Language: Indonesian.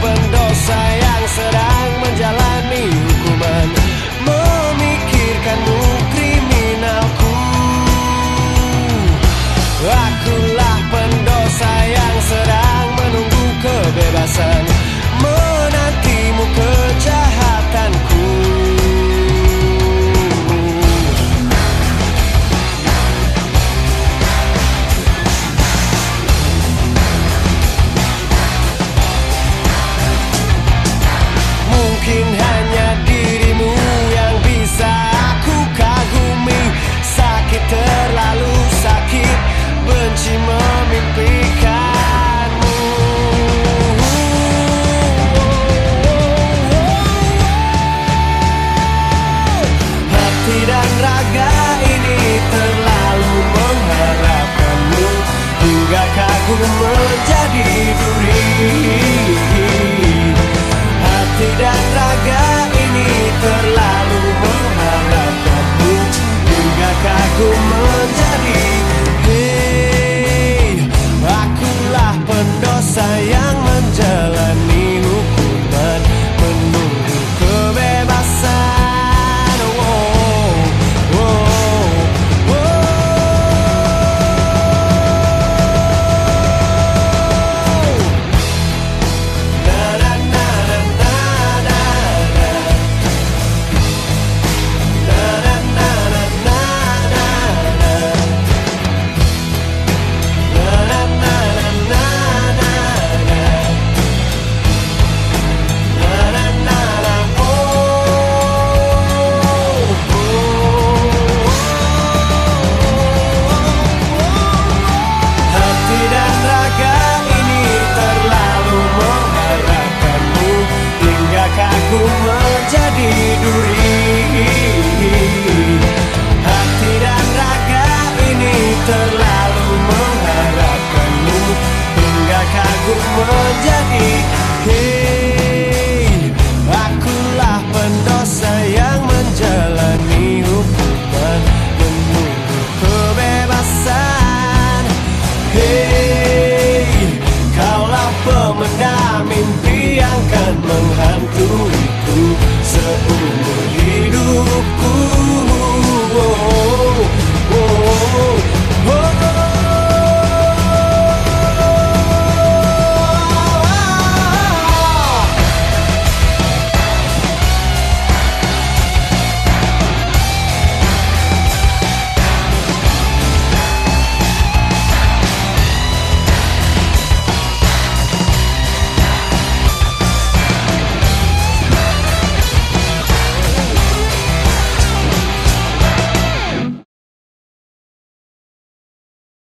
pendosa yang sedang ducky